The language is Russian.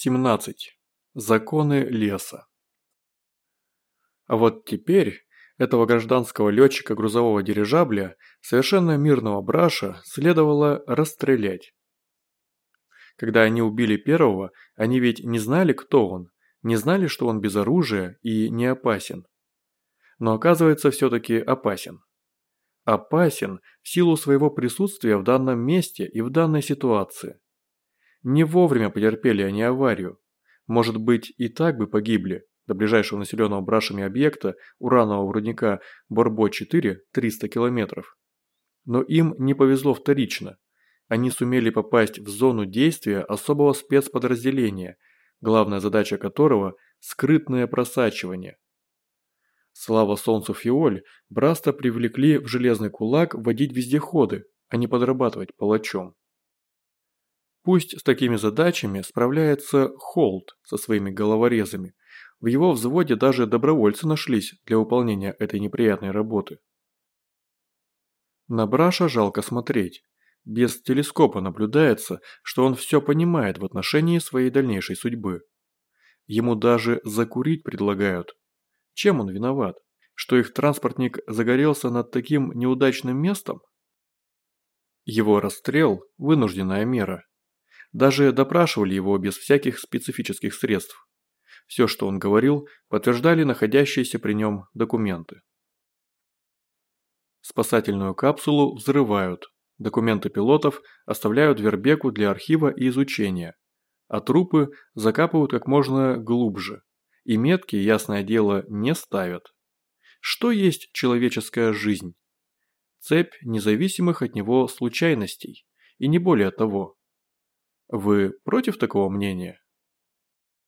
17. Законы леса. А вот теперь этого гражданского летчика грузового дирижабля, совершенно мирного браша, следовало расстрелять. Когда они убили первого, они ведь не знали, кто он, не знали, что он без оружия и не опасен. Но оказывается, все-таки опасен. Опасен в силу своего присутствия в данном месте и в данной ситуации. Не вовремя потерпели они аварию. Может быть, и так бы погибли. До ближайшего населенного брашами объекта уранового рудника Борбо-4 300 километров. Но им не повезло вторично. Они сумели попасть в зону действия особого спецподразделения, главная задача которого – скрытное просачивание. Слава солнцу Фиоль, Браста привлекли в железный кулак водить вездеходы, а не подрабатывать палачом. Пусть с такими задачами справляется Холт со своими головорезами. В его взводе даже добровольцы нашлись для выполнения этой неприятной работы. На Браша жалко смотреть. Без телескопа наблюдается, что он все понимает в отношении своей дальнейшей судьбы. Ему даже закурить предлагают. Чем он виноват? Что их транспортник загорелся над таким неудачным местом? Его расстрел – вынужденная мера. Даже допрашивали его без всяких специфических средств. Все, что он говорил, подтверждали находящиеся при нем документы. Спасательную капсулу взрывают. Документы пилотов оставляют Вербеку для архива и изучения. А трупы закапывают как можно глубже. И метки, ясное дело, не ставят. Что есть человеческая жизнь? Цепь независимых от него случайностей. И не более того. Вы против такого мнения?